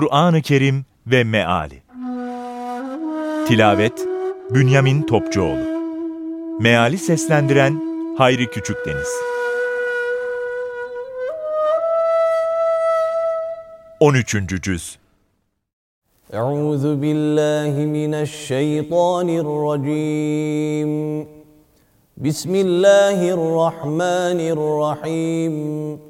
Kur'an-ı Kerim ve Meali. Tilavet Bünyamin Topçuoğlu. Meali seslendiren Hayri Küçükdeniz 13. Cüz. Euzu billahi mineşşeytanirracim Bismillahirrahmanirrahim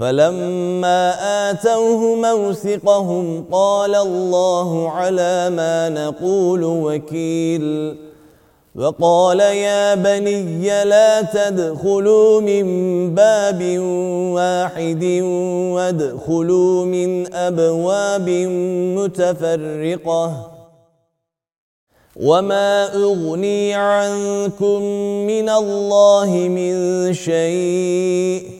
فلما آتوه موثقهم قال الله على ما نقول وكيل. وقال يا بني لا تدخلوا من باب واحد وادخلوا من أبواب متفرقة. وما أغني عنكم من الله من شيء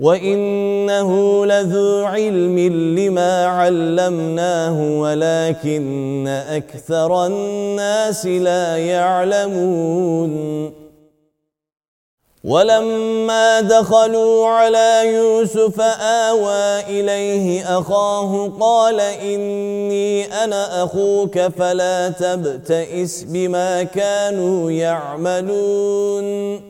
وانه لذو علم لما علمناه ولكن أكثر الناس لا يعلمون ولما دخلوا على يوسف آوى إليه أخاه قال إني أنا أخوك فلا تبتئس بما كانوا يعملون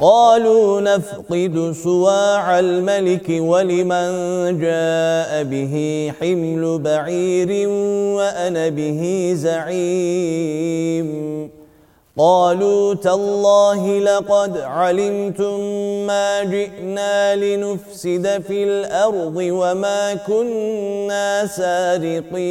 قالوا نفقد سواع الملك ولمن جاء به حمل بعير وأنا به زعيم. قالوا تالله لقد علمتم ما جئنا لنفسد في الأرض وما كنا سارقين.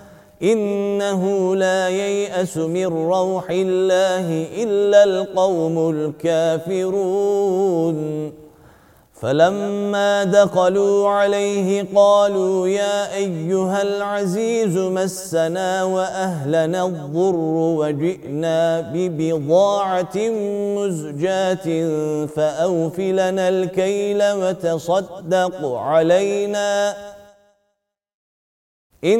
إنه لا ييأس من روح الله إلا القوم الكافرون. فلما دخلوا عليه قالوا يا أيها العزيز مسنا وأهلنا الضر وجئنا ببضاعة مزجاة فاوف لنا الكيل وتصدق علينا. إن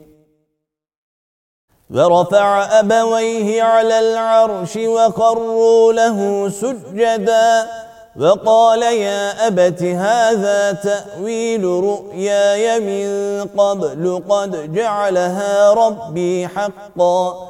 ورفع أبويه على العرش وخروا له سجدا وقال يا أبت هذا تأويل رؤياي من قبل قد جعلها ربي حقا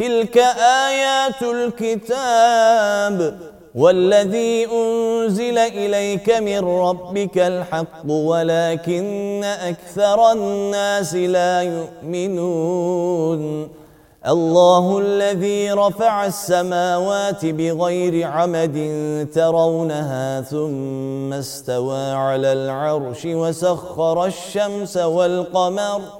تلك آيات الكتاب والذي أنزل إليك من ربك الحق ولكن أكثر الناس لا يؤمنون. الله الذي رفع السماوات بغير عمد ترونها ثم استوى على العرش وسخر الشمس والقمر.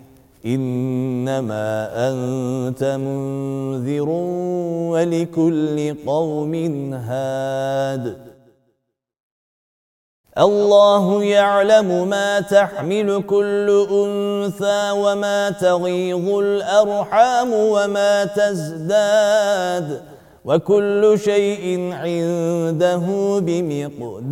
إنما أنت منذر ولكل قوم هاد. الله يعلم ما تحمل كل أنثى وما تغيظ الأرحام وما تزداد. وكل شيء عنده بمقدار.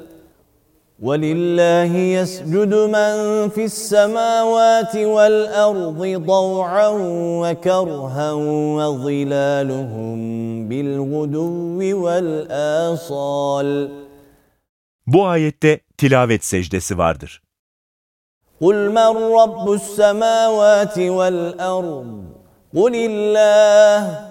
ولله يسجد من في السماوات والأرض طوعا وكرها وظلالهم بالغدو والآصال Bu ayette tilavet secdesi vardır. قل من رب السماوات والارض قل الله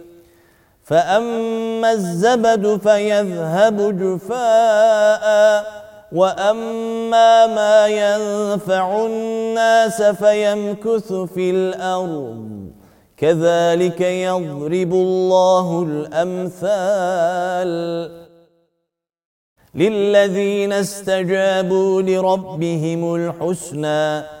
فأما الزبد فيذهب جفاء وأما ما ينفع الناس فيمكث في الأرض كذلك يضرب الله الأمثال للذين استجابوا لربهم الحسنى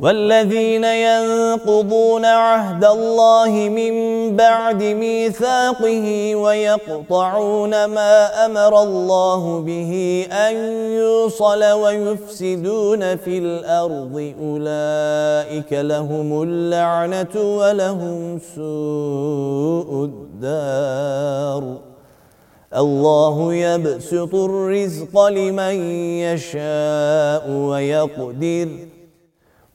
والذين ينقضون عهد الله من بعد ميثاقه ويقطعون ما أمر الله به أن يوصل ويفسدون في الأرض أولئك لهم اللعنة ولهم سوء الدار. الله يبسط الرزق لمن يشاء ويقدر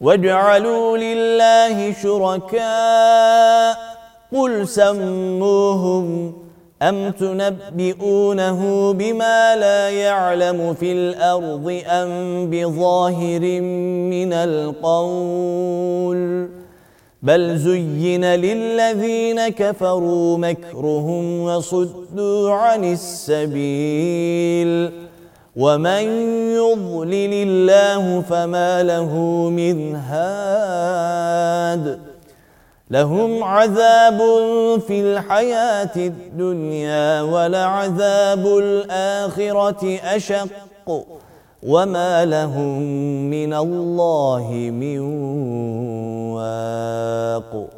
واجعلوا لله شركاء قل سموهم أم تنبئونه بما لا يعلم في الأرض أم بظاهر من القول بل زين للذين كفروا مكرهم وصدوا عن السبيل ومن يضلل الله فما له من هاد لهم عذاب في الحياة الدنيا ولعذاب الآخرة أشق وما لهم من الله من واق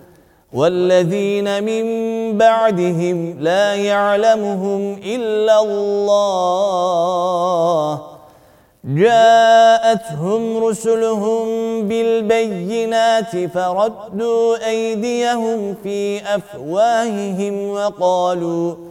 والذين من بعدهم لا يعلمهم إلا الله. جاءتهم رسلهم بالبينات فردوا أيديهم في أفواههم وقالوا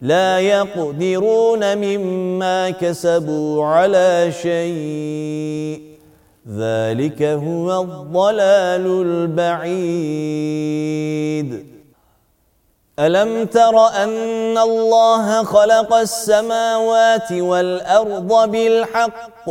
لا يقدرون مما كسبوا على شيء. ذلك هو الضلال البعيد. ألم تر أن الله خلق السماوات والأرض بالحق؟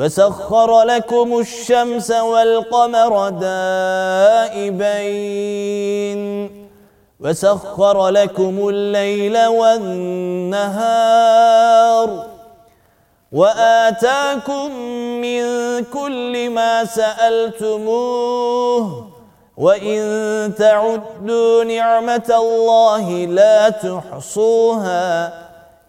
وسخر لكم الشمس والقمر دائبين وسخر لكم الليل والنهار وآتاكم من كل ما سألتموه وإن تعدوا نعمة الله لا تحصوها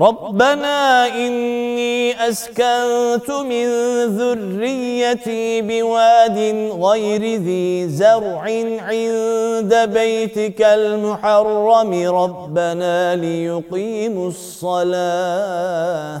ربنا إني أسكنت من ذريتي بواد غير ذي زرع عند بيتك المحرم. ربنا ليقيموا الصلاة.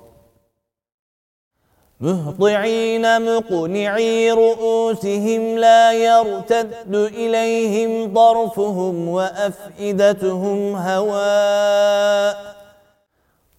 مهطعين مقنعي رؤوسهم لا يرتد إليهم طرفهم وأفئدتهم هواء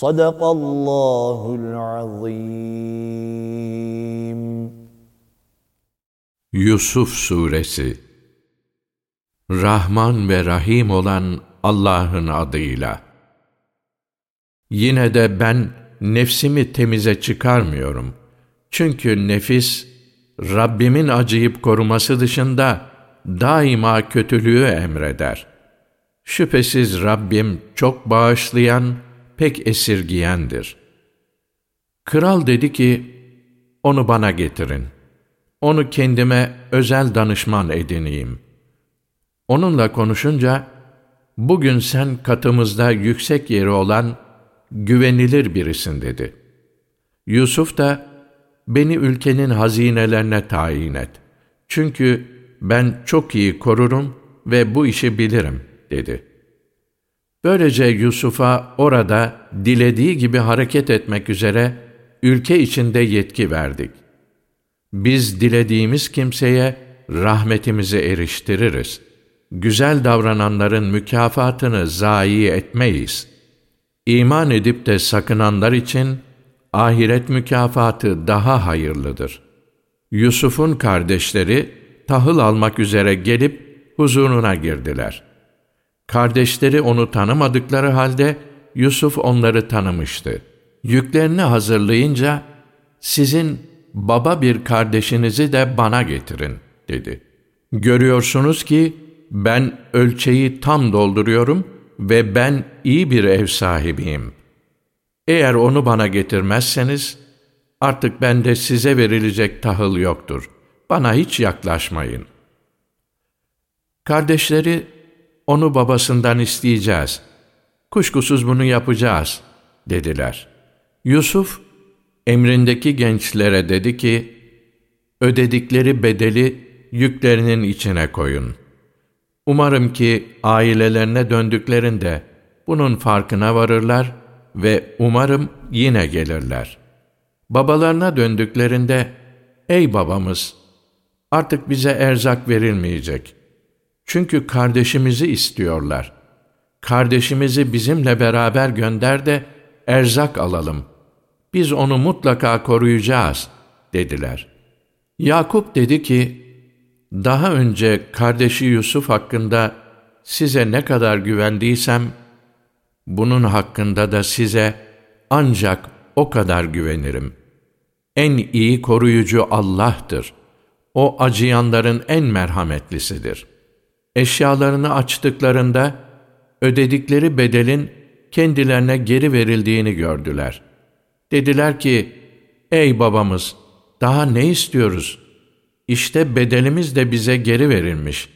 Sadakallahul azim. Yusuf Suresi Rahman ve Rahim olan Allah'ın adıyla. Yine de ben nefsimi temize çıkarmıyorum. Çünkü nefis, Rabbimin acıyıp koruması dışında daima kötülüğü emreder. Şüphesiz Rabbim çok bağışlayan, pek esirgiyendir. Kral dedi ki, onu bana getirin. Onu kendime özel danışman edineyim. Onunla konuşunca, bugün sen katımızda yüksek yeri olan güvenilir birisin dedi. Yusuf da, beni ülkenin hazinelerine tayin et. Çünkü ben çok iyi korurum ve bu işi bilirim, dedi.'' Böylece Yusuf'a orada dilediği gibi hareket etmek üzere ülke içinde yetki verdik. Biz dilediğimiz kimseye rahmetimizi eriştiririz. Güzel davrananların mükafatını zayi etmeyiz. İman edip de sakınanlar için ahiret mükafatı daha hayırlıdır. Yusuf'un kardeşleri tahıl almak üzere gelip huzuruna girdiler. Kardeşleri onu tanımadıkları halde Yusuf onları tanımıştı. Yüklerini hazırlayınca sizin baba bir kardeşinizi de bana getirin dedi. Görüyorsunuz ki ben ölçeği tam dolduruyorum ve ben iyi bir ev sahibiyim. Eğer onu bana getirmezseniz artık bende size verilecek tahıl yoktur. Bana hiç yaklaşmayın. Kardeşleri onu babasından isteyeceğiz. Kuşkusuz bunu yapacağız, dediler. Yusuf, emrindeki gençlere dedi ki, ödedikleri bedeli yüklerinin içine koyun. Umarım ki ailelerine döndüklerinde bunun farkına varırlar ve umarım yine gelirler. Babalarına döndüklerinde, ey babamız, artık bize erzak verilmeyecek. Çünkü kardeşimizi istiyorlar. Kardeşimizi bizimle beraber gönder de erzak alalım. Biz onu mutlaka koruyacağız, dediler. Yakup dedi ki, daha önce kardeşi Yusuf hakkında size ne kadar güvendiysem, bunun hakkında da size ancak o kadar güvenirim. En iyi koruyucu Allah'tır. O acıyanların en merhametlisidir. Eşyalarını açtıklarında, ödedikleri bedelin kendilerine geri verildiğini gördüler. Dediler ki, ey babamız, daha ne istiyoruz? İşte bedelimiz de bize geri verilmiş.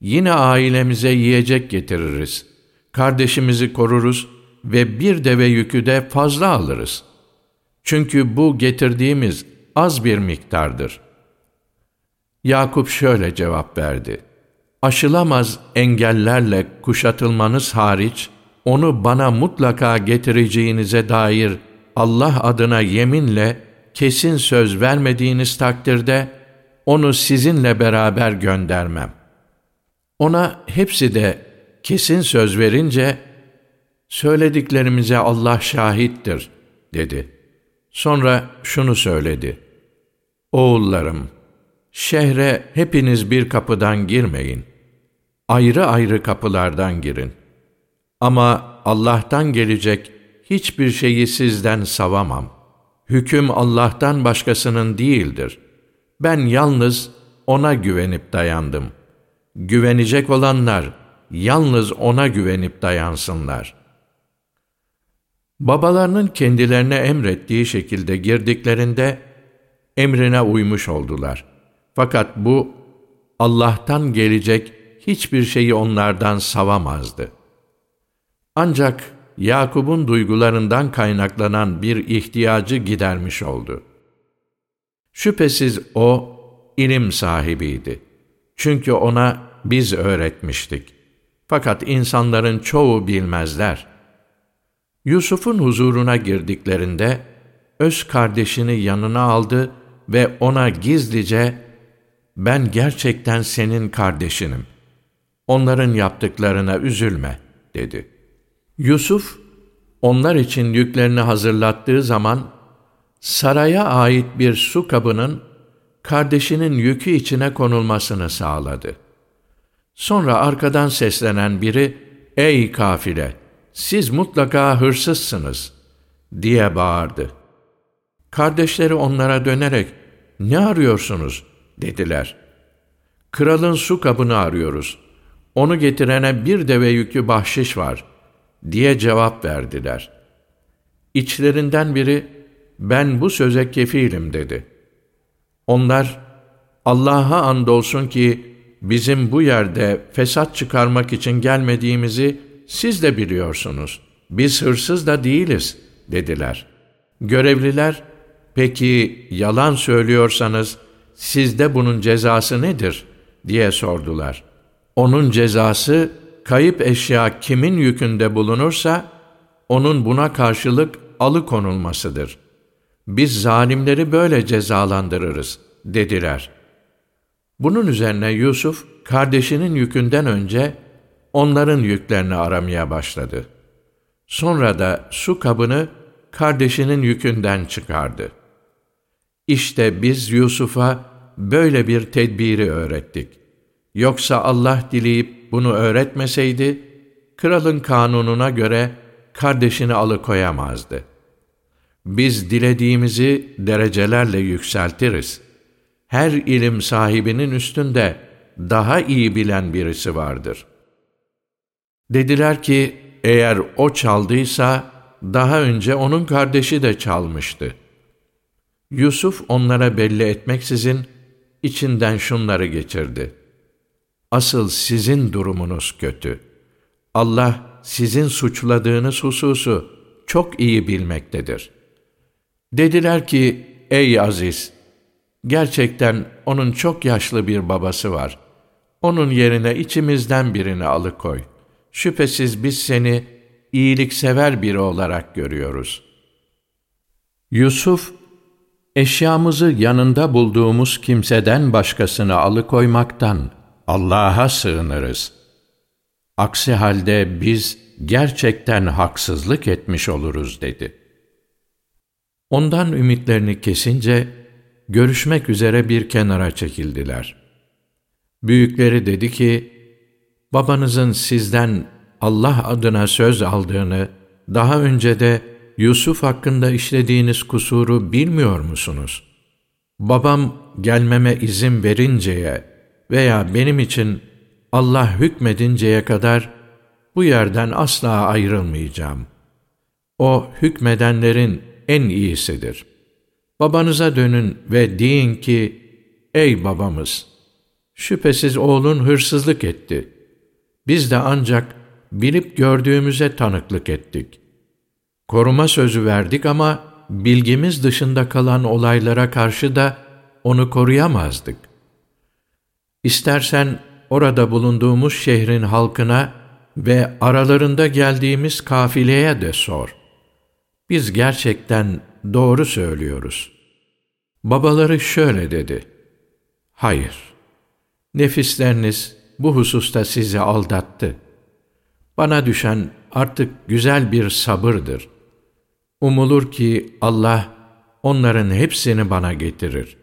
Yine ailemize yiyecek getiririz. Kardeşimizi koruruz ve bir deve yükü de fazla alırız. Çünkü bu getirdiğimiz az bir miktardır. Yakup şöyle cevap verdi. Aşılamaz engellerle kuşatılmanız hariç, onu bana mutlaka getireceğinize dair Allah adına yeminle kesin söz vermediğiniz takdirde onu sizinle beraber göndermem. Ona hepsi de kesin söz verince söylediklerimize Allah şahittir dedi. Sonra şunu söyledi. Oğullarım, şehre hepiniz bir kapıdan girmeyin. Ayrı ayrı kapılardan girin. Ama Allah'tan gelecek hiçbir şeyi sizden savamam. Hüküm Allah'tan başkasının değildir. Ben yalnız O'na güvenip dayandım. Güvenecek olanlar yalnız O'na güvenip dayansınlar. Babalarının kendilerine emrettiği şekilde girdiklerinde emrine uymuş oldular. Fakat bu Allah'tan gelecek hiçbir şeyi onlardan savamazdı. Ancak Yakup'un duygularından kaynaklanan bir ihtiyacı gidermiş oldu. Şüphesiz o ilim sahibiydi. Çünkü ona biz öğretmiştik. Fakat insanların çoğu bilmezler. Yusuf'un huzuruna girdiklerinde öz kardeşini yanına aldı ve ona gizlice ben gerçekten senin kardeşinim. Onların yaptıklarına üzülme dedi.'' Yusuf, onlar için yüklerini hazırlattığı zaman, saraya ait bir su kabının, kardeşinin yükü içine konulmasını sağladı. Sonra arkadan seslenen biri, ''Ey kafile, siz mutlaka hırsızsınız.'' diye bağırdı. Kardeşleri onlara dönerek, ''Ne arıyorsunuz?'' dediler. ''Kralın su kabını arıyoruz. Onu getirene bir deve yüklü bahşiş var.'' diye cevap verdiler. İçlerinden biri, ben bu söze kefilim dedi. Onlar, Allah'a andolsun ki bizim bu yerde fesat çıkarmak için gelmediğimizi siz de biliyorsunuz. Biz hırsız da değiliz dediler. Görevliler, peki yalan söylüyorsanız sizde bunun cezası nedir diye sordular. Onun cezası kayıp eşya kimin yükünde bulunursa, onun buna karşılık alıkonulmasıdır. Biz zalimleri böyle cezalandırırız, dediler. Bunun üzerine Yusuf, kardeşinin yükünden önce onların yüklerini aramaya başladı. Sonra da su kabını kardeşinin yükünden çıkardı. İşte biz Yusuf'a böyle bir tedbiri öğrettik. Yoksa Allah dileyip bunu öğretmeseydi, kralın kanununa göre kardeşini alıkoyamazdı. Biz dilediğimizi derecelerle yükseltiriz. Her ilim sahibinin üstünde daha iyi bilen birisi vardır. Dediler ki, eğer o çaldıysa, daha önce onun kardeşi de çalmıştı. Yusuf onlara belli etmeksizin, içinden şunları geçirdi.'' Asıl sizin durumunuz kötü. Allah sizin suçladığınız hususu çok iyi bilmektedir. Dediler ki, ey Aziz! Gerçekten onun çok yaşlı bir babası var. Onun yerine içimizden birini alıkoy. Şüphesiz biz seni iyiliksever biri olarak görüyoruz. Yusuf, eşyamızı yanında bulduğumuz kimseden başkasını alıkoymaktan Allah'a sığınırız. Aksi halde biz gerçekten haksızlık etmiş oluruz dedi. Ondan ümitlerini kesince görüşmek üzere bir kenara çekildiler. Büyükleri dedi ki, babanızın sizden Allah adına söz aldığını, daha önce de Yusuf hakkında işlediğiniz kusuru bilmiyor musunuz? Babam gelmeme izin verinceye veya benim için Allah hükmedinceye kadar bu yerden asla ayrılmayacağım. O hükmedenlerin en iyisidir. Babanıza dönün ve deyin ki, ey babamız, şüphesiz oğlun hırsızlık etti. Biz de ancak bilip gördüğümüze tanıklık ettik. Koruma sözü verdik ama bilgimiz dışında kalan olaylara karşı da onu koruyamazdık. İstersen orada bulunduğumuz şehrin halkına ve aralarında geldiğimiz kafileye de sor. Biz gerçekten doğru söylüyoruz. Babaları şöyle dedi. Hayır, nefisleriniz bu hususta sizi aldattı. Bana düşen artık güzel bir sabırdır. Umulur ki Allah onların hepsini bana getirir.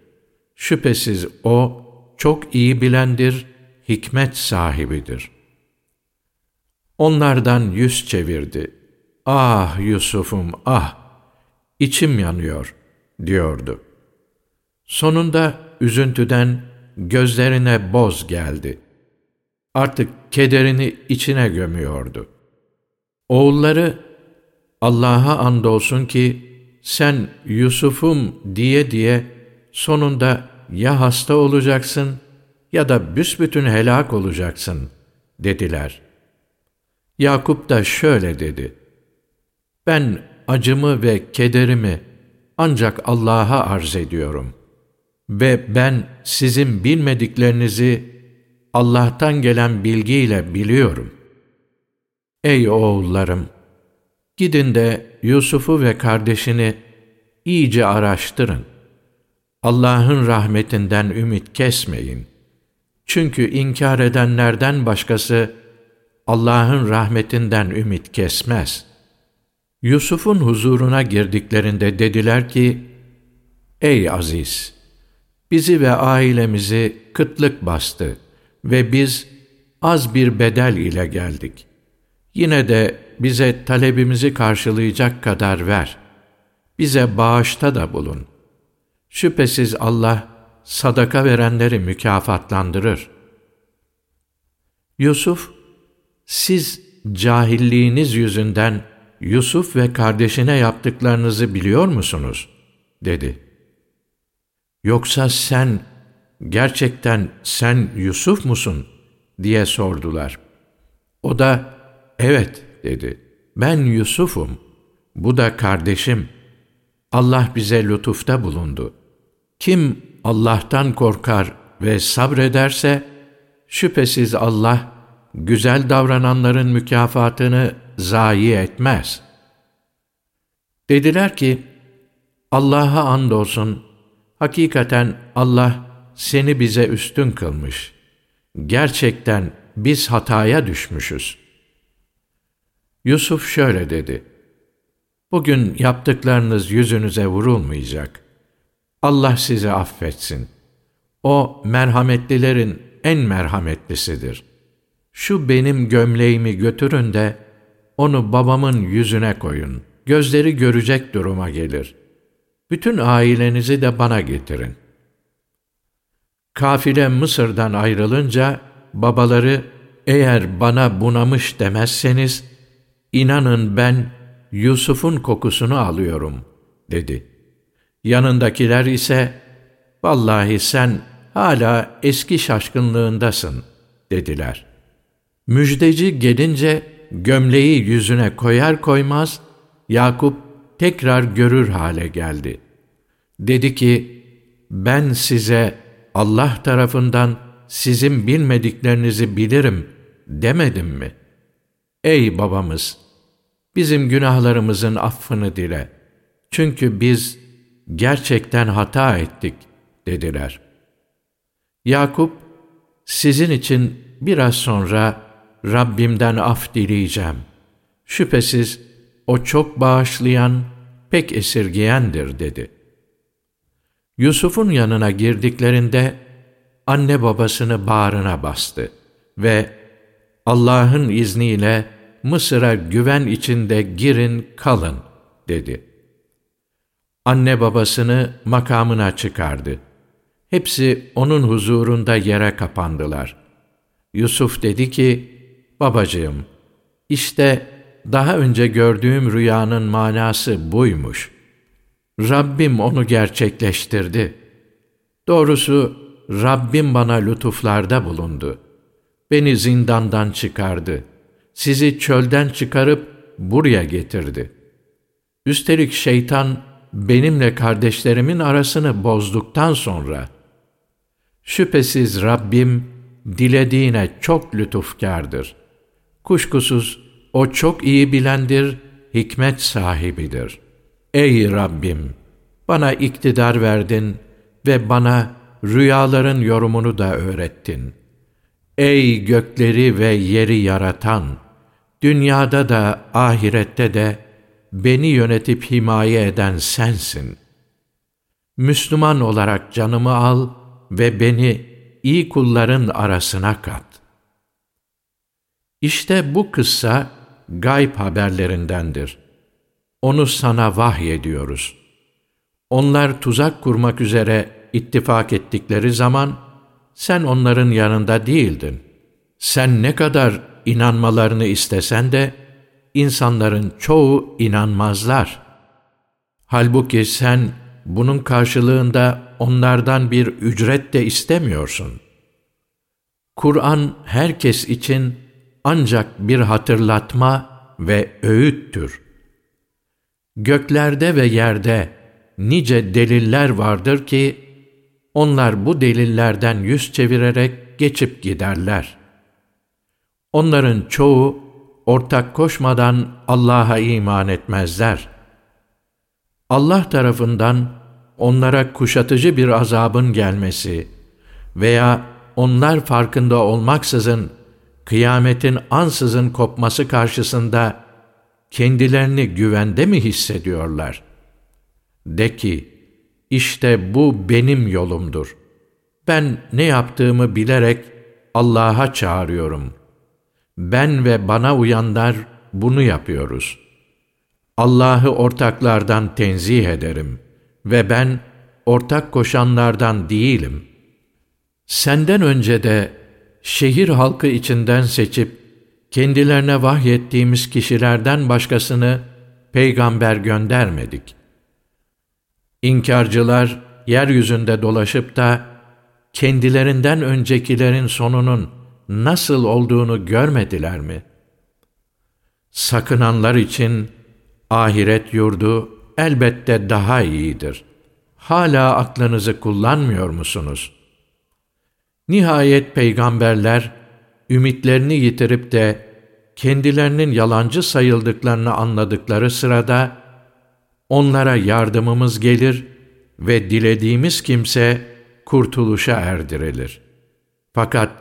Şüphesiz O çok iyi bilendir, hikmet sahibidir. Onlardan yüz çevirdi. Ah Yusuf'um ah! içim yanıyor, diyordu. Sonunda üzüntüden gözlerine boz geldi. Artık kederini içine gömüyordu. Oğulları, Allah'a andolsun ki sen Yusuf'um diye diye sonunda ya hasta olacaksın ya da büsbütün helak olacaksın dediler. Yakup da şöyle dedi. Ben acımı ve kederimi ancak Allah'a arz ediyorum. Ve ben sizin bilmediklerinizi Allah'tan gelen bilgiyle biliyorum. Ey oğullarım! Gidin de Yusuf'u ve kardeşini iyice araştırın. Allah'ın rahmetinden ümit kesmeyin. Çünkü inkar edenlerden başkası Allah'ın rahmetinden ümit kesmez. Yusuf'un huzuruna girdiklerinde dediler ki, Ey Aziz! Bizi ve ailemizi kıtlık bastı ve biz az bir bedel ile geldik. Yine de bize talebimizi karşılayacak kadar ver. Bize bağışta da bulun. Şüphesiz Allah sadaka verenleri mükafatlandırır. Yusuf, siz cahilliğiniz yüzünden Yusuf ve kardeşine yaptıklarınızı biliyor musunuz? dedi. Yoksa sen, gerçekten sen Yusuf musun? diye sordular. O da, evet dedi. Ben Yusuf'um. Bu da kardeşim. Allah bize lütufta bulundu. Kim Allah'tan korkar ve sabrederse, şüphesiz Allah, güzel davrananların mükafatını zayi etmez. Dediler ki, Allah'a andolsun, hakikaten Allah seni bize üstün kılmış. Gerçekten biz hataya düşmüşüz. Yusuf şöyle dedi, Bugün yaptıklarınız yüzünüze vurulmayacak. Allah sizi affetsin. O merhametlilerin en merhametlisidir. Şu benim gömleğimi götürün de onu babamın yüzüne koyun. Gözleri görecek duruma gelir. Bütün ailenizi de bana getirin. Kafile Mısır'dan ayrılınca babaları eğer bana bunamış demezseniz inanın ben Yusuf'un kokusunu alıyorum dedi. Yanındakiler ise vallahi sen hala eski şaşkınlığındasın dediler. Müjdeci gelince gömleği yüzüne koyar koymaz Yakup tekrar görür hale geldi. Dedi ki, ben size Allah tarafından sizin bilmediklerinizi bilirim demedim mi? Ey babamız! Bizim günahlarımızın affını dile. Çünkü biz gerçekten hata ettik dediler. Yakup, sizin için biraz sonra Rabbimden af dileyeceğim. Şüphesiz o çok bağışlayan, pek esirgeyendir dedi. Yusuf'un yanına girdiklerinde anne babasını bağrına bastı ve Allah'ın izniyle Mısır'a güven içinde girin kalın dedi. Anne babasını makamına çıkardı. Hepsi onun huzurunda yere kapandılar. Yusuf dedi ki, babacığım, işte daha önce gördüğüm rüyanın manası buymuş. Rabbim onu gerçekleştirdi. Doğrusu Rabbim bana lütuflarda bulundu. Beni zindandan çıkardı. Sizi çölden çıkarıp buraya getirdi. Üstelik şeytan benimle kardeşlerimin arasını bozduktan sonra şüphesiz Rabbim dilediğine çok lütufkardır. Kuşkusuz o çok iyi bilendir, hikmet sahibidir. Ey Rabbim! Bana iktidar verdin ve bana rüyaların yorumunu da öğrettin. Ey gökleri ve yeri yaratan! Dünyada da ahirette de beni yönetip himaye eden sensin. Müslüman olarak canımı al ve beni iyi kulların arasına kat. İşte bu kıssa gayb haberlerindendir. Onu sana vahyediyoruz. Onlar tuzak kurmak üzere ittifak ettikleri zaman sen onların yanında değildin. Sen ne kadar inanmalarını istesen de insanların çoğu inanmazlar. Halbuki sen bunun karşılığında onlardan bir ücret de istemiyorsun. Kur'an herkes için ancak bir hatırlatma ve öğüttür. Göklerde ve yerde nice deliller vardır ki, onlar bu delillerden yüz çevirerek geçip giderler. Onların çoğu ortak koşmadan Allah'a iman etmezler. Allah tarafından onlara kuşatıcı bir azabın gelmesi veya onlar farkında olmaksızın kıyametin ansızın kopması karşısında kendilerini güvende mi hissediyorlar? De ki, işte bu benim yolumdur. Ben ne yaptığımı bilerek Allah'a çağırıyorum. Ben ve bana uyanlar bunu yapıyoruz. Allah'ı ortaklardan tenzih ederim ve ben ortak koşanlardan değilim. Senden önce de şehir halkı içinden seçip kendilerine vahyettiğimiz kişilerden başkasını peygamber göndermedik. İnkarcılar yeryüzünde dolaşıp da kendilerinden öncekilerin sonunun nasıl olduğunu görmediler mi? Sakınanlar için ahiret yurdu elbette daha iyidir. Hala aklınızı kullanmıyor musunuz? Nihayet peygamberler ümitlerini yitirip de kendilerinin yalancı sayıldıklarını anladıkları sırada onlara yardımımız gelir ve dilediğimiz kimse kurtuluşa erdirilir. Fakat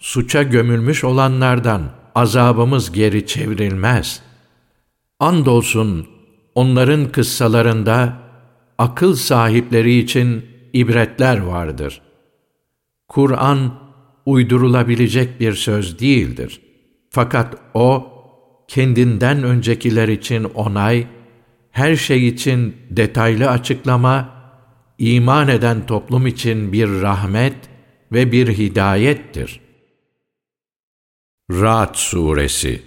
suça gömülmüş olanlardan azabımız geri çevrilmez. Andolsun onların kıssalarında akıl sahipleri için ibretler vardır. Kur'an uydurulabilecek bir söz değildir. Fakat o, kendinden öncekiler için onay, her şey için detaylı açıklama, iman eden toplum için bir rahmet ve bir hidayettir. Ra'd Suresi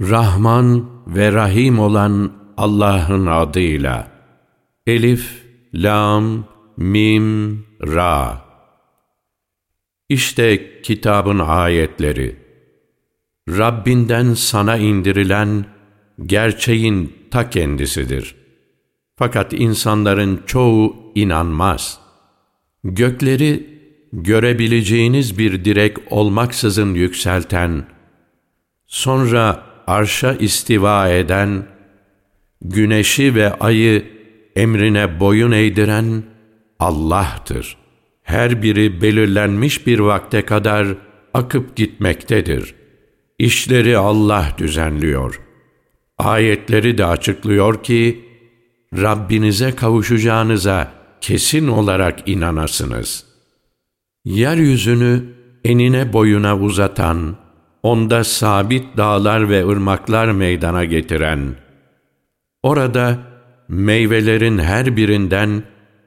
Rahman ve Rahim olan Allah'ın adıyla Elif, Lam, Mim, Ra İşte kitabın ayetleri. Rabbinden sana indirilen gerçeğin ta kendisidir. Fakat insanların çoğu inanmaz. Gökleri görebileceğiniz bir direk olmaksızın yükselten, sonra arşa istiva eden, güneşi ve ayı emrine boyun eğdiren Allah'tır. Her biri belirlenmiş bir vakte kadar akıp gitmektedir. İşleri Allah düzenliyor. Ayetleri de açıklıyor ki, Rabbinize kavuşacağınıza kesin olarak inanasınız.'' Yeryüzünü enine boyuna uzatan, onda sabit dağlar ve ırmaklar meydana getiren, orada meyvelerin her birinden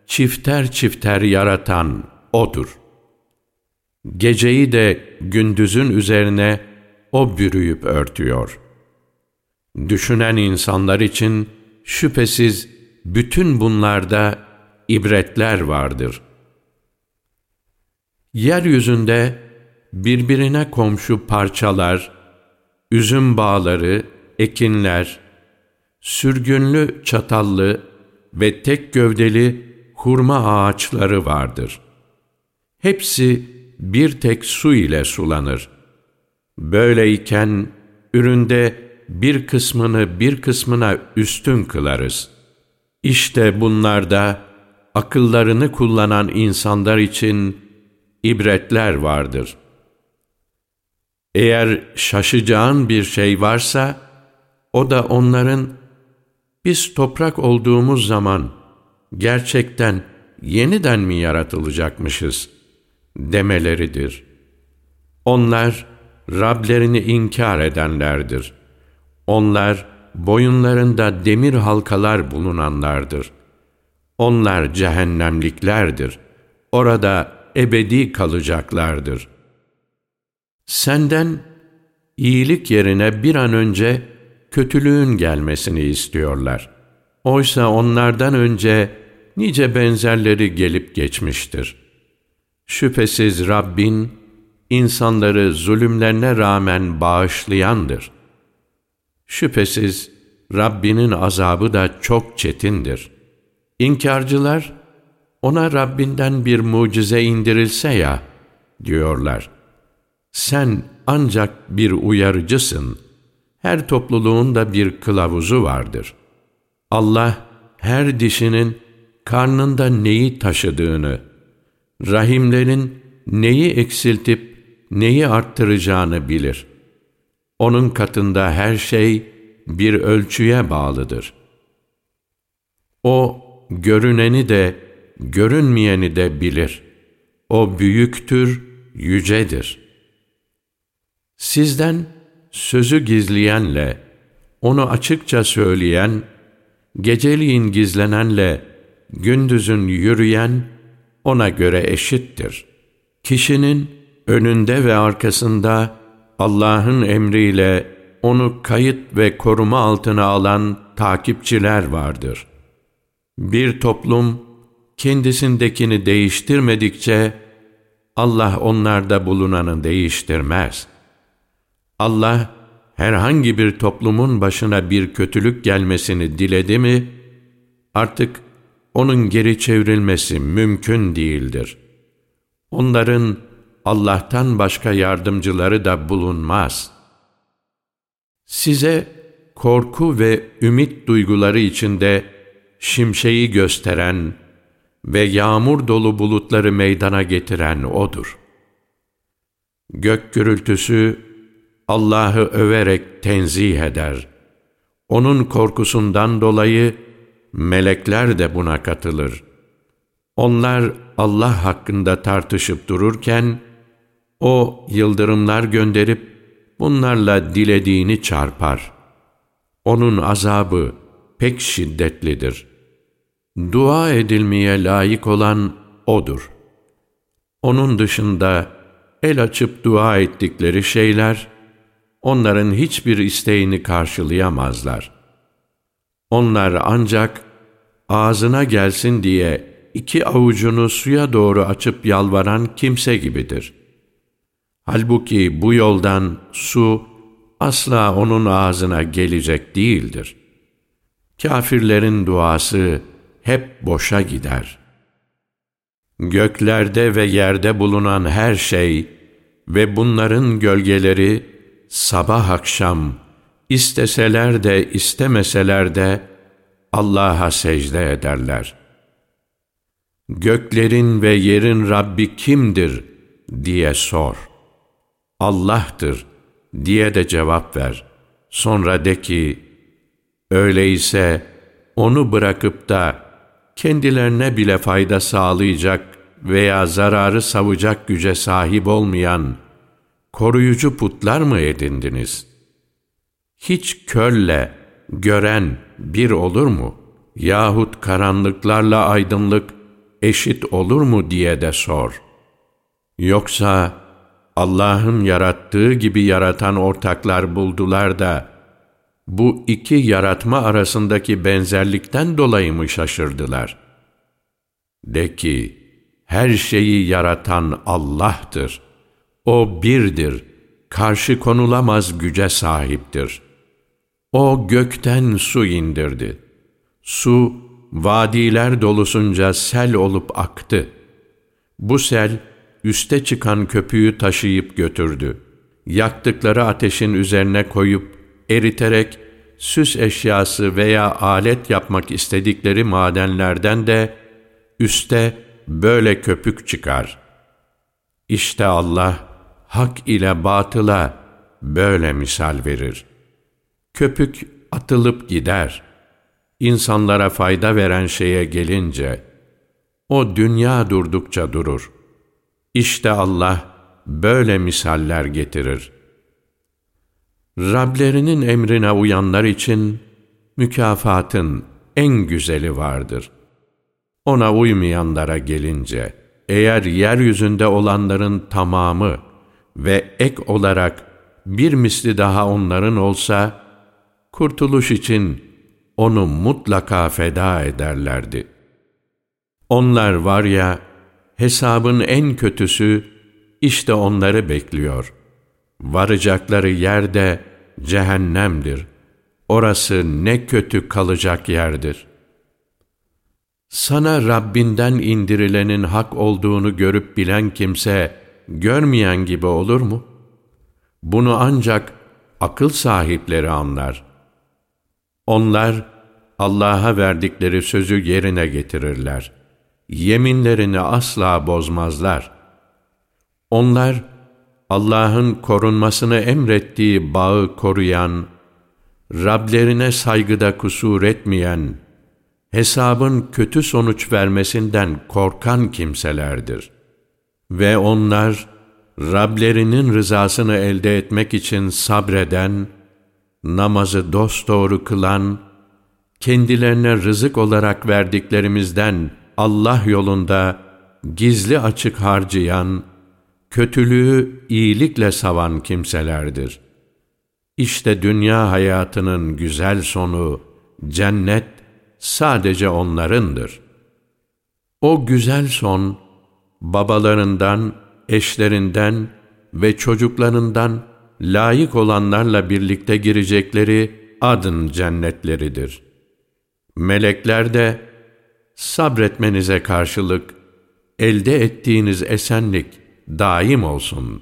çifter çifter yaratan O'dur. Geceyi de gündüzün üzerine O bürüyüp örtüyor. Düşünen insanlar için şüphesiz bütün bunlarda ibretler vardır. Yeryüzünde birbirine komşu parçalar, üzüm bağları, ekinler, sürgünlü çatallı ve tek gövdeli hurma ağaçları vardır. Hepsi bir tek su ile sulanır. Böyleyken üründe bir kısmını bir kısmına üstün kılarız. İşte bunlarda akıllarını kullanan insanlar için ibretler vardır. Eğer şaşacağın bir şey varsa, o da onların biz toprak olduğumuz zaman gerçekten yeniden mi yaratılacakmışız demeleridir. Onlar Rablerini inkar edenlerdir. Onlar boyunlarında demir halkalar bulunanlardır. Onlar cehennemliklerdir. Orada ebedi kalacaklardır. Senden iyilik yerine bir an önce kötülüğün gelmesini istiyorlar. Oysa onlardan önce nice benzerleri gelip geçmiştir. Şüphesiz Rabbin, insanları zulümlerine rağmen bağışlayandır. Şüphesiz Rabbinin azabı da çok çetindir. İnkarcılar, ona Rabbinden bir mucize indirilse ya, diyorlar. Sen ancak bir uyarıcısın. Her topluluğun da bir kılavuzu vardır. Allah, her dişinin karnında neyi taşıdığını, rahimlerin neyi eksiltip neyi arttıracağını bilir. Onun katında her şey bir ölçüye bağlıdır. O, görüneni de, görünmeyeni de bilir. O büyüktür, yücedir. Sizden sözü gizleyenle, onu açıkça söyleyen, geceliğin gizlenenle, gündüzün yürüyen, ona eşittir. eşittir.'' Kişinin önünde ve arkasında Allah'ın emriyle onu kayıt ve koruma altına alan takipçiler vardır. Bir toplum kendisindekini değiştirmedikçe Allah onlarda bulunanı değiştirmez. Allah herhangi bir toplumun başına bir kötülük gelmesini diledi mi artık onun geri çevrilmesi mümkün değildir. Onların Allah'tan başka yardımcıları da bulunmaz. Size korku ve ümit duyguları içinde şimşeği gösteren ve yağmur dolu bulutları meydana getiren O'dur. Gök gürültüsü Allah'ı överek tenzih eder. Onun korkusundan dolayı melekler de buna katılır. Onlar Allah hakkında tartışıp dururken, O yıldırımlar gönderip bunlarla dilediğini çarpar. Onun azabı pek şiddetlidir. Dua edilmeye layık olan O'dur. Onun dışında el açıp dua ettikleri şeyler, onların hiçbir isteğini karşılayamazlar. Onlar ancak ağzına gelsin diye iki avucunu suya doğru açıp yalvaran kimse gibidir. Halbuki bu yoldan su asla onun ağzına gelecek değildir. Kafirlerin duası hep boşa gider. Göklerde ve yerde bulunan her şey ve bunların gölgeleri sabah akşam isteseler de istemeseler de Allah'a secde ederler.'' göklerin ve yerin Rabbi kimdir diye sor. Allah'tır diye de cevap ver. Sonra de ki, öyleyse onu bırakıp da kendilerine bile fayda sağlayacak veya zararı savacak güce sahip olmayan koruyucu putlar mı edindiniz? Hiç kölle, gören bir olur mu? Yahut karanlıklarla aydınlık eşit olur mu diye de sor. Yoksa Allah'ın yarattığı gibi yaratan ortaklar buldular da, bu iki yaratma arasındaki benzerlikten dolayı mı şaşırdılar? De ki, her şeyi yaratan Allah'tır. O birdir, karşı konulamaz güce sahiptir. O gökten su indirdi. Su, vadiler dolusunca sel olup aktı. Bu sel, üste çıkan köpüğü taşıyıp götürdü. Yaktıkları ateşin üzerine koyup, eriterek, süs eşyası veya alet yapmak istedikleri madenlerden de, üste böyle köpük çıkar. İşte Allah, hak ile batıla böyle misal verir. Köpük atılıp gider. İnsanlara fayda veren şeye gelince, o dünya durdukça durur. İşte Allah böyle misaller getirir. Rablerinin emrine uyanlar için mükafatın en güzeli vardır.'' Ona uymayanlara gelince, eğer yeryüzünde olanların tamamı ve ek olarak bir misli daha onların olsa, kurtuluş için onu mutlaka feda ederlerdi. Onlar var ya, hesabın en kötüsü, işte onları bekliyor. Varacakları yer de cehennemdir. Orası ne kötü kalacak yerdir.'' Sana Rabbinden indirilenin hak olduğunu görüp bilen kimse, görmeyen gibi olur mu? Bunu ancak akıl sahipleri anlar. Onlar, Allah'a verdikleri sözü yerine getirirler. Yeminlerini asla bozmazlar. Onlar, Allah'ın korunmasını emrettiği bağı koruyan, Rablerine saygıda kusur etmeyen, hesabın kötü sonuç vermesinden korkan kimselerdir. Ve onlar, Rablerinin rızasını elde etmek için sabreden, namazı dosdoğru kılan, kendilerine rızık olarak verdiklerimizden Allah yolunda gizli açık harcayan, kötülüğü iyilikle savan kimselerdir. İşte dünya hayatının güzel sonu, cennet sadece onlarındır. O güzel son, babalarından, eşlerinden ve çocuklarından layık olanlarla birlikte girecekleri adın cennetleridir. Melekler de sabretmenize karşılık elde ettiğiniz esenlik daim olsun.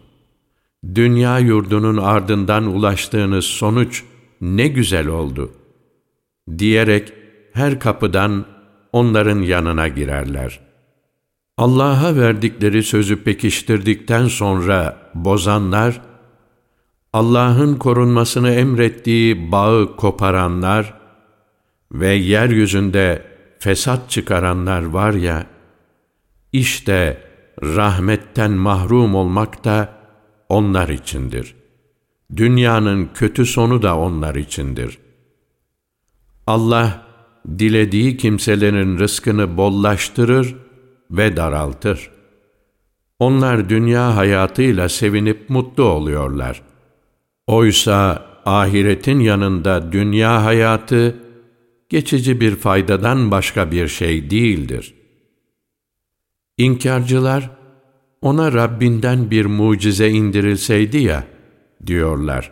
Dünya yurdunun ardından ulaştığınız sonuç ne güzel oldu. Diyerek her kapıdan onların yanına girerler. Allah'a verdikleri sözü pekiştirdikten sonra bozanlar, Allah'ın korunmasını emrettiği bağı koparanlar ve yeryüzünde fesat çıkaranlar var ya, işte rahmetten mahrum olmak da onlar içindir. Dünyanın kötü sonu da onlar içindir. Allah, dilediği kimselerin rızkını bollaştırır ve daraltır. Onlar dünya hayatıyla sevinip mutlu oluyorlar. Oysa ahiretin yanında dünya hayatı geçici bir faydadan başka bir şey değildir. İnkarcılar, ona Rabbinden bir mucize indirilseydi ya, diyorlar.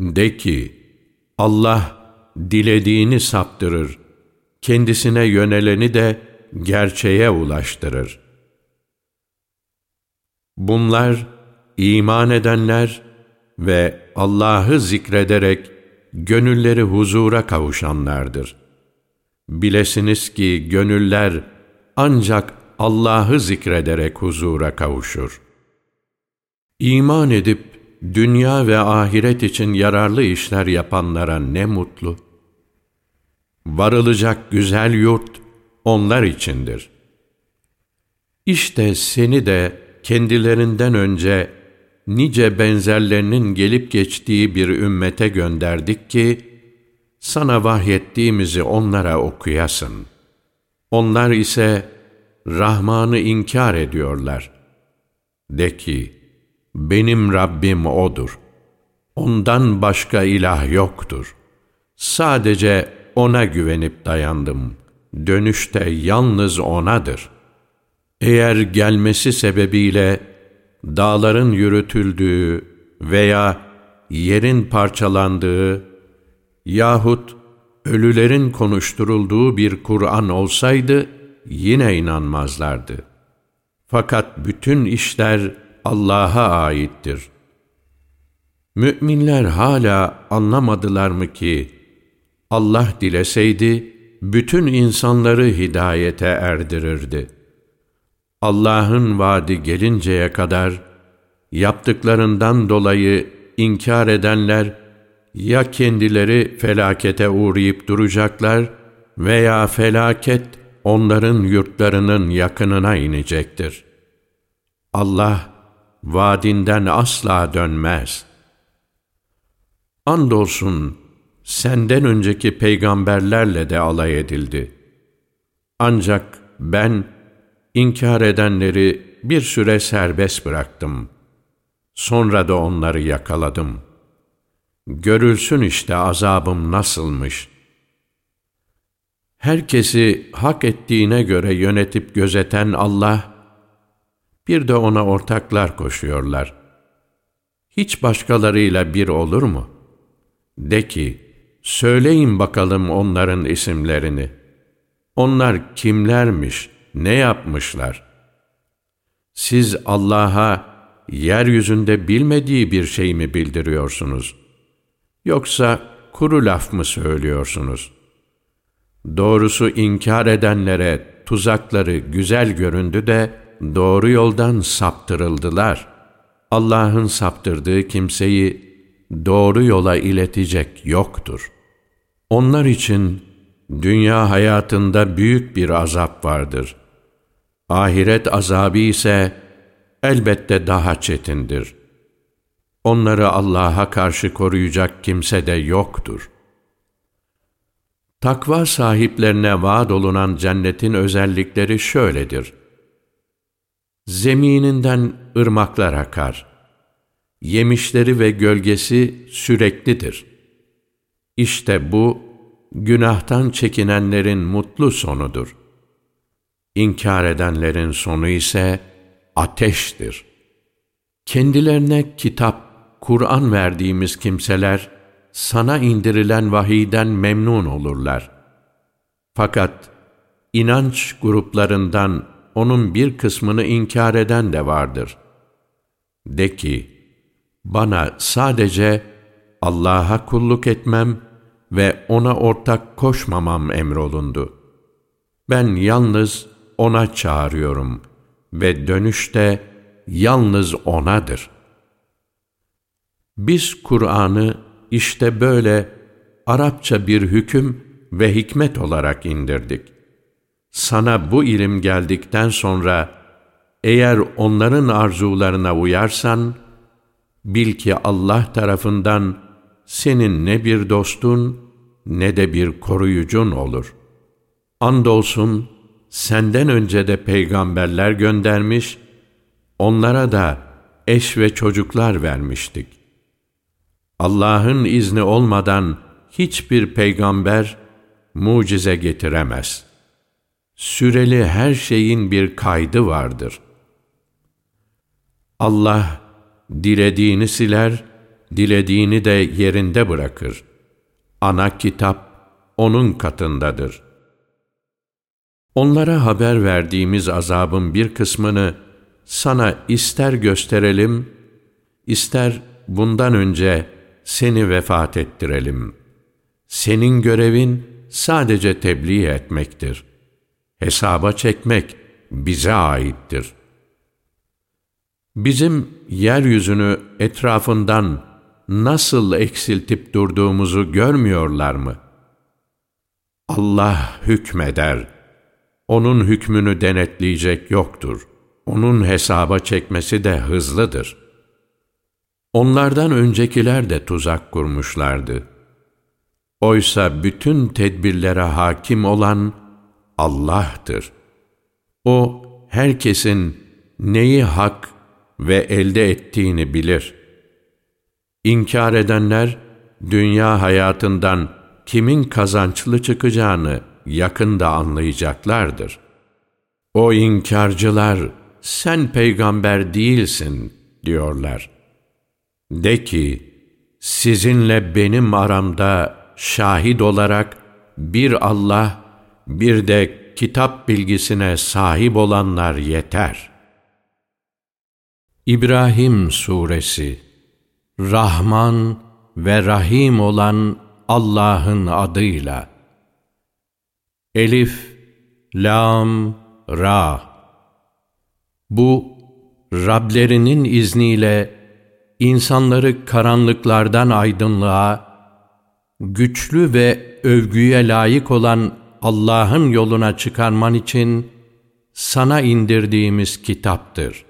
De ki, Allah dilediğini saptırır, kendisine yöneleni de gerçeğe ulaştırır. Bunlar iman edenler ve Allah'ı zikrederek gönülleri huzura kavuşanlardır. Bilesiniz ki gönüller ancak Allah'ı zikrederek huzura kavuşur. İman edip dünya ve ahiret için yararlı işler yapanlara ne mutlu. Varılacak güzel yurt onlar içindir. İşte seni de kendilerinden önce nice benzerlerinin gelip geçtiği bir ümmete gönderdik ki, sana vahyettiğimizi onlara okuyasın. Onlar ise Rahman'ı inkar ediyorlar. De ki, benim Rabbim O'dur. Ondan başka ilah yoktur. Sadece O'na güvenip dayandım. Dönüşte yalnız O'nadır. Eğer gelmesi sebebiyle dağların yürütüldüğü veya yerin parçalandığı yahut ölülerin konuşturulduğu bir Kur'an olsaydı yine inanmazlardı. Fakat bütün işler Allah'a aittir. Müminler hala anlamadılar mı ki Allah dileseydi bütün insanları hidayete erdirirdi. Allah'ın vaadi gelinceye kadar yaptıklarından dolayı inkar edenler ya kendileri felakete uğrayıp duracaklar veya felaket onların yurtlarının yakınına inecektir. Allah vaadinden asla dönmez. Andolsun senden önceki peygamberlerle de alay edildi. Ancak ben inkar edenleri bir süre serbest bıraktım. Sonra da onları yakaladım. Görülsün işte azabım nasılmış. Herkesi hak ettiğine göre yönetip gözeten Allah, bir de ona ortaklar koşuyorlar. Hiç başkalarıyla bir olur mu? De ki, söyleyin bakalım onların isimlerini. Onlar kimlermiş, ne yapmışlar? Siz Allah'a yeryüzünde bilmediği bir şey mi bildiriyorsunuz? Yoksa kuru laf mı söylüyorsunuz? Doğrusu inkar edenlere tuzakları güzel göründü de, doğru yoldan saptırıldılar. Allah'ın saptırdığı kimseyi doğru yola iletecek yoktur. Onlar için dünya hayatında büyük bir azap vardır. Ahiret azabı ise elbette daha çetindir. Onları Allah'a karşı koruyacak kimse de yoktur. Takva sahiplerine vaat olunan cennetin özellikleri şöyledir. Zemininden ırmaklar akar. Yemişleri ve gölgesi süreklidir. İşte bu, günahtan çekinenlerin mutlu sonudur. İnkar edenlerin sonu ise ateştir. Kendilerine kitap, Kur'an verdiğimiz kimseler, sana indirilen vahiyden memnun olurlar. Fakat inanç gruplarından onun bir kısmını inkar eden de vardır. De ki, bana sadece Allah'a kulluk etmem ve ona ortak koşmamam emrolundu. Ben yalnız ona çağırıyorum ve dönüşte yalnız O'nadır. Biz Kur'an'ı işte böyle Arapça bir hüküm ve hikmet olarak indirdik sana bu ilim geldikten sonra eğer onların arzularına uyarsan, bil ki Allah tarafından senin ne bir dostun ne de bir koruyucun olur. Andolsun senden önce de peygamberler göndermiş, onlara da eş ve çocuklar vermiştik. Allah'ın izni olmadan hiçbir peygamber mucize getiremez.'' süreli her şeyin bir kaydı vardır. Allah dilediğini siler, dilediğini de yerinde bırakır. Ana kitap onun katındadır. Onlara haber verdiğimiz azabın bir kısmını sana ister gösterelim, ister bundan önce seni vefat ettirelim. Senin görevin sadece tebliğ etmektir.'' hesaba çekmek bize aittir. Bizim yeryüzünü etrafından nasıl eksiltip durduğumuzu görmüyorlar mı? Allah hükmeder. Onun hükmünü denetleyecek yoktur. Onun hesaba çekmesi de hızlıdır. Onlardan öncekiler de tuzak kurmuşlardı. Oysa bütün tedbirlere hakim olan Allah'tır. O, herkesin neyi hak ve elde ettiğini bilir. İnkar edenler, dünya hayatından kimin kazançlı çıkacağını yakında anlayacaklardır. O inkarcılar, sen peygamber değilsin diyorlar. De ki, sizinle benim aramda şahit olarak bir Allah, bir de kitap bilgisine sahip olanlar yeter. İbrahim Suresi Rahman ve Rahim olan Allah'ın adıyla Elif, Lam, Ra Bu, Rablerinin izniyle insanları karanlıklardan aydınlığa, güçlü ve övgüye layık olan Allah'ın yoluna çıkarman için sana indirdiğimiz kitaptır.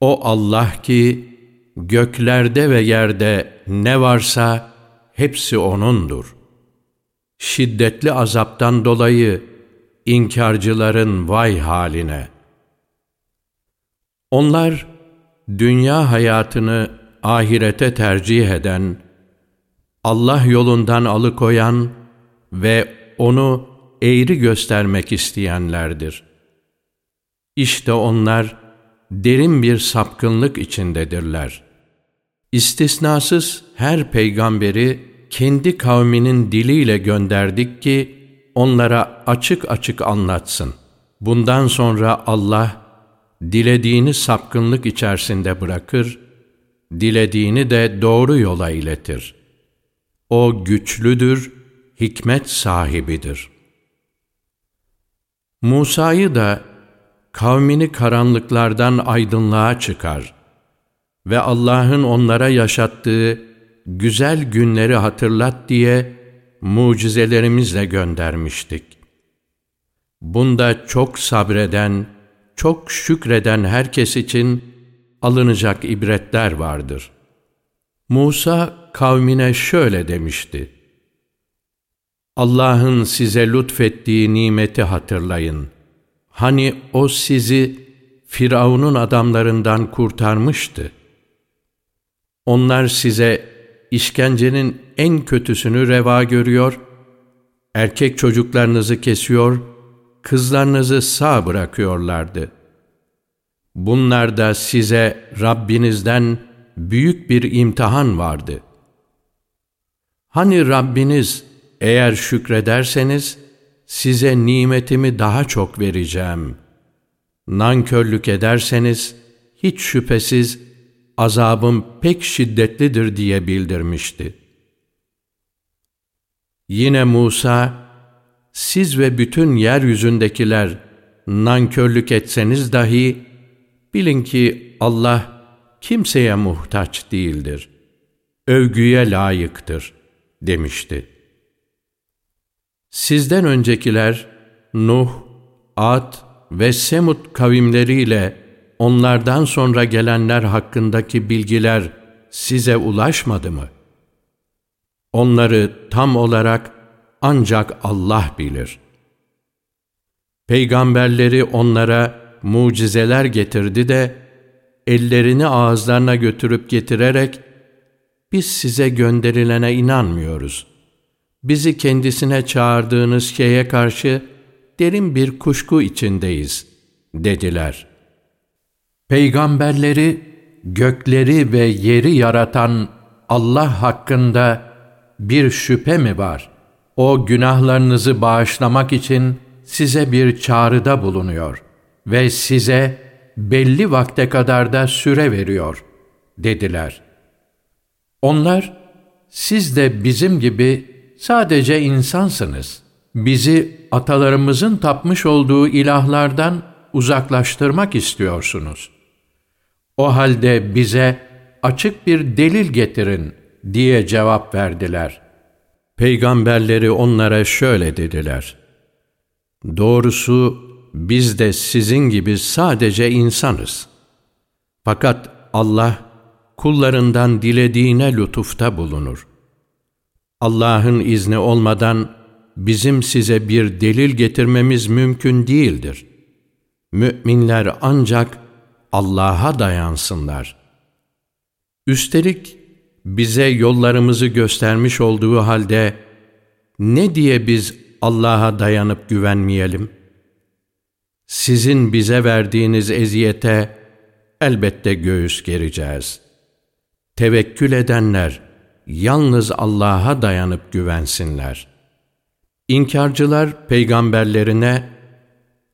O Allah ki göklerde ve yerde ne varsa hepsi O'nundur. Şiddetli azaptan dolayı inkarcıların vay haline. Onlar dünya hayatını ahirete tercih eden, Allah yolundan alıkoyan ve onu eğri göstermek isteyenlerdir. İşte onlar derin bir sapkınlık içindedirler. İstisnasız her peygamberi kendi kavminin diliyle gönderdik ki onlara açık açık anlatsın. Bundan sonra Allah dilediğini sapkınlık içerisinde bırakır, dilediğini de doğru yola iletir. O güçlüdür, hikmet sahibidir. Musa'yı da kavmini karanlıklardan aydınlığa çıkar ve Allah'ın onlara yaşattığı güzel günleri hatırlat diye mucizelerimizle göndermiştik. Bunda çok sabreden, çok şükreden herkes için alınacak ibretler vardır. Musa kavmine şöyle demişti. Allah'ın size lütfettiği nimeti hatırlayın. Hani o sizi Firavun'un adamlarından kurtarmıştı. Onlar size işkencenin en kötüsünü reva görüyor, erkek çocuklarınızı kesiyor, kızlarınızı sağ bırakıyorlardı. Bunlar da size Rabbinizden büyük bir imtihan vardı. Hani Rabbiniz eğer şükrederseniz size nimetimi daha çok vereceğim. Nankörlük ederseniz hiç şüphesiz azabım pek şiddetlidir diye bildirmişti. Yine Musa, siz ve bütün yeryüzündekiler nankörlük etseniz dahi, bilin ki Allah kimseye muhtaç değildir. Övgüye layıktır, demişti. Sizden öncekiler, Nuh, Ad ve Semud kavimleriyle onlardan sonra gelenler hakkındaki bilgiler size ulaşmadı mı? Onları tam olarak ancak Allah bilir. Peygamberleri onlara mucizeler getirdi de, ellerini ağızlarına götürüp getirerek, biz size gönderilene inanmıyoruz. Bizi kendisine çağırdığınız şeye karşı derin bir kuşku içindeyiz, dediler.'' Peygamberleri gökleri ve yeri yaratan Allah hakkında bir şüphe mi var? O günahlarınızı bağışlamak için size bir çağrıda bulunuyor ve size belli vakte kadar da süre veriyor, dediler. Onlar, siz de bizim gibi sadece insansınız. Bizi atalarımızın tapmış olduğu ilahlardan uzaklaştırmak istiyorsunuz. O halde bize açık bir delil getirin diye cevap verdiler. Peygamberleri onlara şöyle dediler. Doğrusu biz de sizin gibi sadece insanız. Fakat Allah kullarından dilediğine lütufta bulunur. Allah'ın izni olmadan bizim size bir delil getirmemiz mümkün değildir. Müminler ancak Allah'a dayansınlar. Üstelik bize yollarımızı göstermiş olduğu halde ne diye biz Allah'a dayanıp güvenmeyelim? Sizin bize verdiğiniz eziyete elbette göğüs gereceğiz. Tevekkül edenler yalnız Allah'a dayanıp güvensinler. İnkarcılar peygamberlerine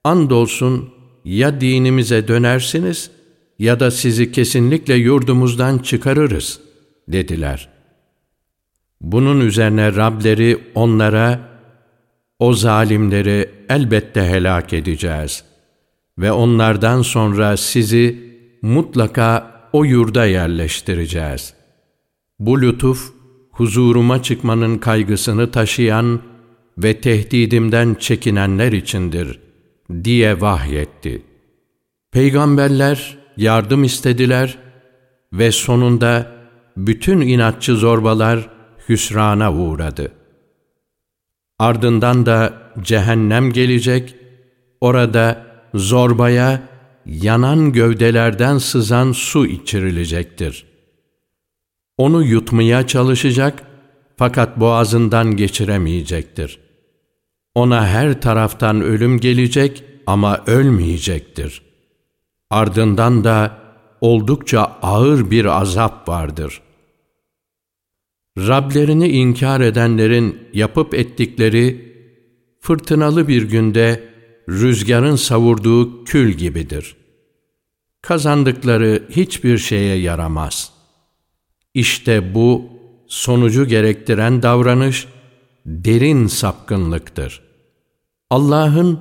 andolsun ya dinimize dönersiniz ya da sizi kesinlikle yurdumuzdan çıkarırız dediler. Bunun üzerine Rableri onlara o zalimleri elbette helak edeceğiz ve onlardan sonra sizi mutlaka o yurda yerleştireceğiz. Bu lütuf, huzuruma çıkmanın kaygısını taşıyan ve tehdidimden çekinenler içindir, diye vahyetti. Peygamberler yardım istediler ve sonunda bütün inatçı zorbalar hüsrana uğradı. Ardından da cehennem gelecek, orada zorbaya yanan gövdelerden sızan su içirilecektir. Onu yutmaya çalışacak fakat boğazından geçiremeyecektir. Ona her taraftan ölüm gelecek ama ölmeyecektir. Ardından da oldukça ağır bir azap vardır. Rablerini inkar edenlerin yapıp ettikleri fırtınalı bir günde rüzgarın savurduğu kül gibidir. Kazandıkları hiçbir şeye yaramaz. İşte bu sonucu gerektiren davranış derin sapkınlıktır. Allah'ın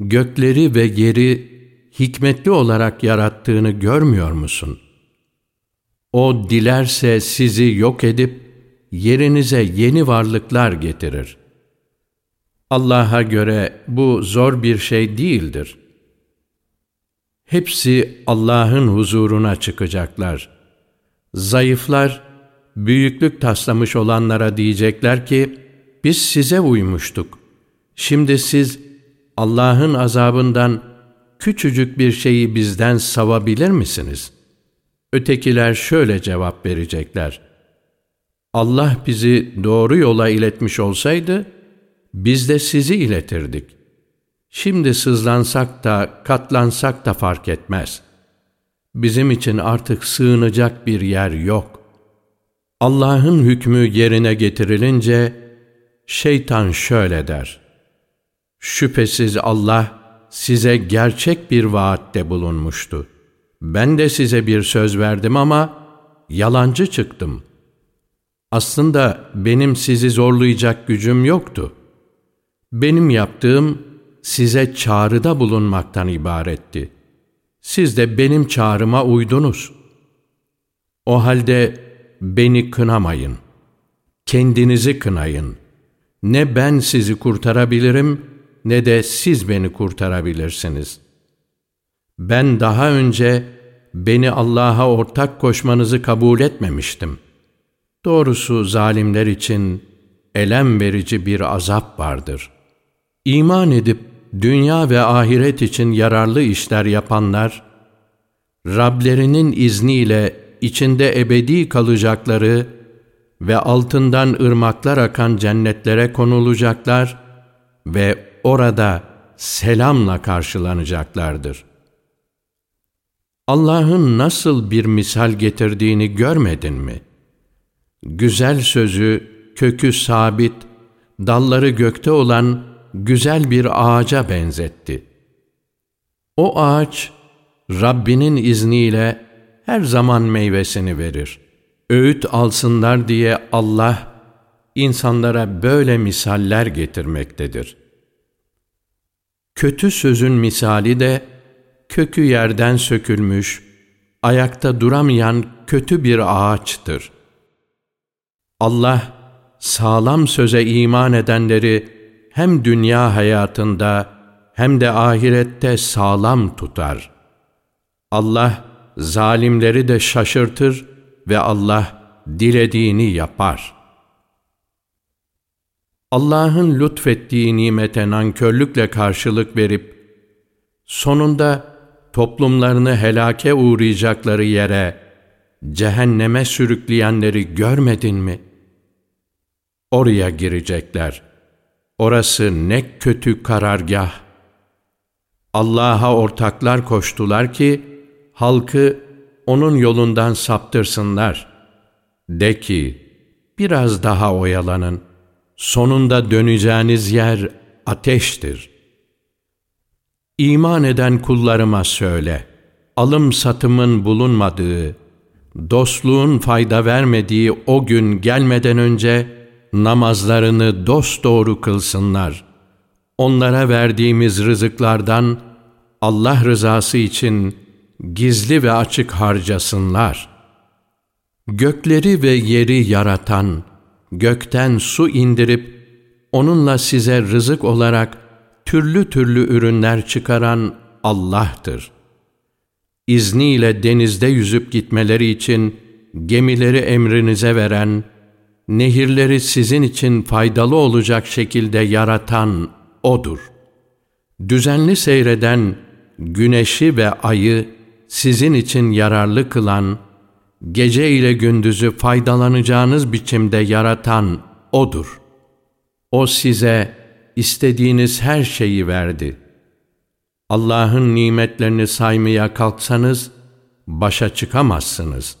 gökleri ve yeri hikmetli olarak yarattığını görmüyor musun? O dilerse sizi yok edip yerinize yeni varlıklar getirir. Allah'a göre bu zor bir şey değildir. Hepsi Allah'ın huzuruna çıkacaklar. Zayıflar, büyüklük taslamış olanlara diyecekler ki, biz size uymuştuk. Şimdi siz Allah'ın azabından küçücük bir şeyi bizden savabilir misiniz? Ötekiler şöyle cevap verecekler. Allah bizi doğru yola iletmiş olsaydı, biz de sizi iletirdik. Şimdi sızlansak da, katlansak da fark etmez. Bizim için artık sığınacak bir yer yok. Allah'ın hükmü yerine getirilince, şeytan şöyle der. Şüphesiz Allah size gerçek bir vaatte bulunmuştu. Ben de size bir söz verdim ama yalancı çıktım. Aslında benim sizi zorlayacak gücüm yoktu. Benim yaptığım size çağrıda bulunmaktan ibaretti. Siz de benim çağrıma uydunuz. O halde beni kınamayın. Kendinizi kınayın. Ne ben sizi kurtarabilirim ne de siz beni kurtarabilirsiniz. Ben daha önce beni Allah'a ortak koşmanızı kabul etmemiştim. Doğrusu zalimler için elem verici bir azap vardır.'' İman edip dünya ve ahiret için yararlı işler yapanlar, Rablerinin izniyle içinde ebedi kalacakları ve altından ırmaklar akan cennetlere konulacaklar ve orada selamla karşılanacaklardır. Allah'ın nasıl bir misal getirdiğini görmedin mi? Güzel sözü, kökü sabit, dalları gökte olan güzel bir ağaca benzetti. O ağaç, Rabbinin izniyle her zaman meyvesini verir. Öğüt alsınlar diye Allah, insanlara böyle misaller getirmektedir. Kötü sözün misali de, kökü yerden sökülmüş, ayakta duramayan kötü bir ağaçtır. Allah, sağlam söze iman edenleri, hem dünya hayatında hem de ahirette sağlam tutar. Allah zalimleri de şaşırtır ve Allah dilediğini yapar. Allah'ın lütfettiği nimete nankörlükle karşılık verip, sonunda toplumlarını helake uğrayacakları yere, cehenneme sürükleyenleri görmedin mi? Oraya girecekler. Orası ne kötü karargah. Allah'a ortaklar koştular ki, halkı onun yolundan saptırsınlar. De ki, biraz daha oyalanın. Sonunda döneceğiniz yer ateştir. İman eden kullarıma söyle, alım satımın bulunmadığı, dostluğun fayda vermediği o gün gelmeden önce namazlarını dosdoğru kılsınlar. Onlara verdiğimiz rızıklardan Allah rızası için gizli ve açık harcasınlar. Gökleri ve yeri yaratan, gökten su indirip onunla size rızık olarak türlü türlü ürünler çıkaran Allah'tır. İzniyle denizde yüzüp gitmeleri için gemileri emrinize veren, nehirleri sizin için faydalı olacak şekilde yaratan O'dur. Düzenli seyreden güneşi ve ayı sizin için yararlı kılan, gece ile gündüzü faydalanacağınız biçimde yaratan O'dur. O size istediğiniz her şeyi verdi. Allah'ın nimetlerini saymaya kalksanız, başa çıkamazsınız.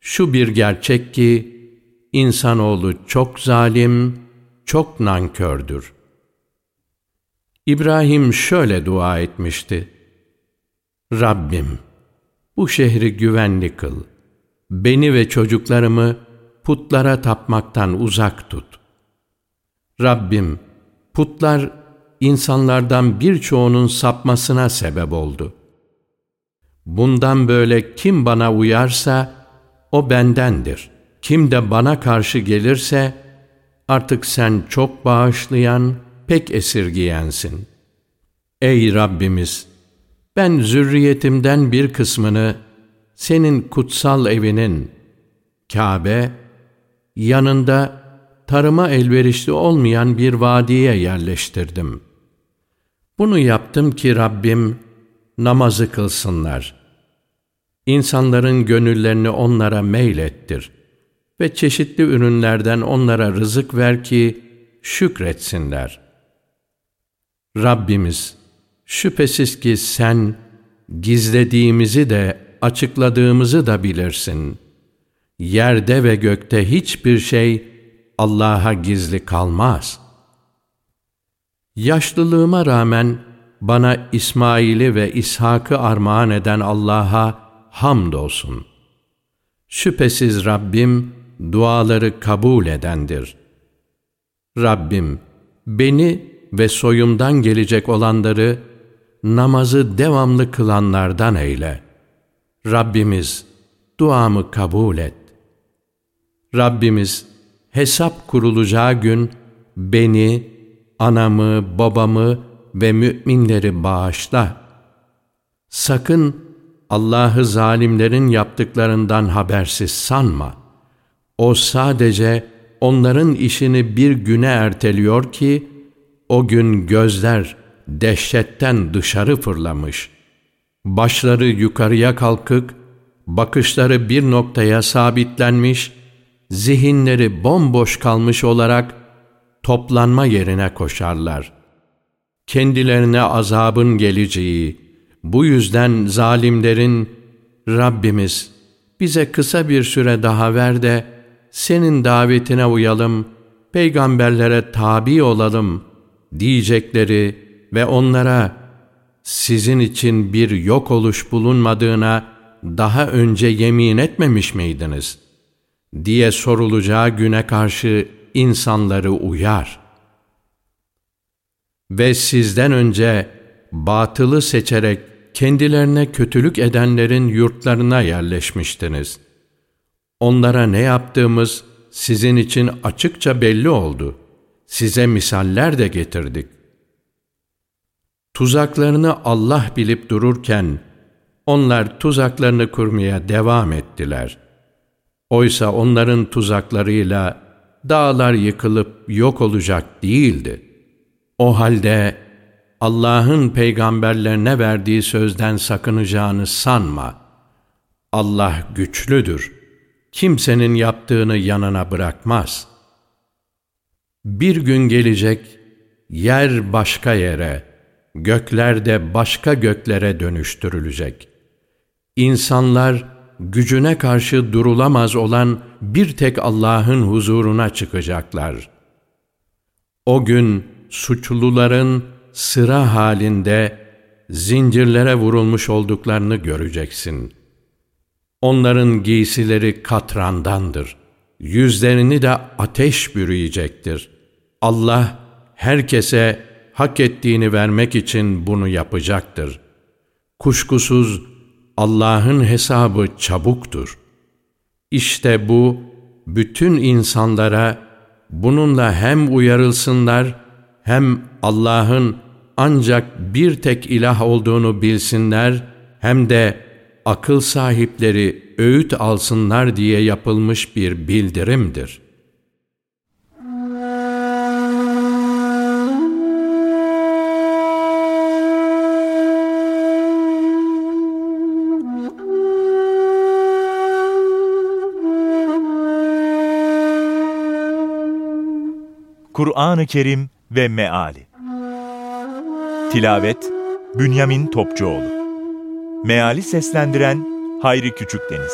Şu bir gerçek ki, insanoğlu çok zalim, çok nankördür. İbrahim şöyle dua etmişti. Rabbim, bu şehri güvenli kıl. Beni ve çocuklarımı putlara tapmaktan uzak tut. Rabbim, putlar insanlardan birçoğunun sapmasına sebep oldu. Bundan böyle kim bana uyarsa o bendendir. Kim de bana karşı gelirse artık sen çok bağışlayan, pek esirgiyensin. Ey Rabbimiz! Ben zürriyetimden bir kısmını senin kutsal evinin, Kabe, yanında tarıma elverişli olmayan bir vadiye yerleştirdim. Bunu yaptım ki Rabbim namazı kılsınlar. İnsanların gönüllerini onlara meylettir ve çeşitli ürünlerden onlara rızık ver ki şükretsinler. Rabbimiz, şüphesiz ki sen gizlediğimizi de açıkladığımızı da bilirsin. Yerde ve gökte hiçbir şey Allah'a gizli kalmaz. Yaşlılığıma rağmen bana İsmail'i ve İshak'ı armağan eden Allah'a hamdolsun. Şüphesiz Rabbim duaları kabul edendir. Rabbim beni ve soyumdan gelecek olanları namazı devamlı kılanlardan eyle. Rabbimiz duamı kabul et. Rabbimiz hesap kurulacağı gün beni, anamı, babamı ve müminleri bağışla. Sakın Allah'ı zalimlerin yaptıklarından habersiz sanma. O sadece onların işini bir güne erteliyor ki, o gün gözler dehşetten dışarı fırlamış. Başları yukarıya kalkık, bakışları bir noktaya sabitlenmiş, zihinleri bomboş kalmış olarak toplanma yerine koşarlar. Kendilerine azabın geleceği, bu yüzden zalimlerin Rabbimiz bize kısa bir süre daha ver de senin davetine uyalım, peygamberlere tabi olalım diyecekleri ve onlara sizin için bir yok oluş bulunmadığına daha önce yemin etmemiş miydiniz? diye sorulacağı güne karşı insanları uyar. Ve sizden önce batılı seçerek kendilerine kötülük edenlerin yurtlarına yerleşmiştiniz. Onlara ne yaptığımız sizin için açıkça belli oldu. Size misaller de getirdik. Tuzaklarını Allah bilip dururken, onlar tuzaklarını kurmaya devam ettiler. Oysa onların tuzaklarıyla dağlar yıkılıp yok olacak değildi. O halde Allah'ın peygamberlerine verdiği sözden sakınacağını sanma. Allah güçlüdür. Kimsenin yaptığını yanına bırakmaz. Bir gün gelecek, yer başka yere, gökler de başka göklere dönüştürülecek. İnsanlar, gücüne karşı durulamaz olan bir tek Allah'ın huzuruna çıkacaklar. O gün suçluların sıra halinde zincirlere vurulmuş olduklarını göreceksin. Onların giysileri katrandandır. Yüzlerini de ateş bürüyecektir. Allah herkese hak ettiğini vermek için bunu yapacaktır. Kuşkusuz Allah'ın hesabı çabuktur. İşte bu bütün insanlara bununla hem uyarılsınlar hem Allah'ın ancak bir tek ilah olduğunu bilsinler hem de akıl sahipleri öğüt alsınlar diye yapılmış bir bildirimdir.'' Kur'an-ı Kerim ve Meali Tilavet Bünyamin Topçuoğlu Meali seslendiren Hayri Küçükdeniz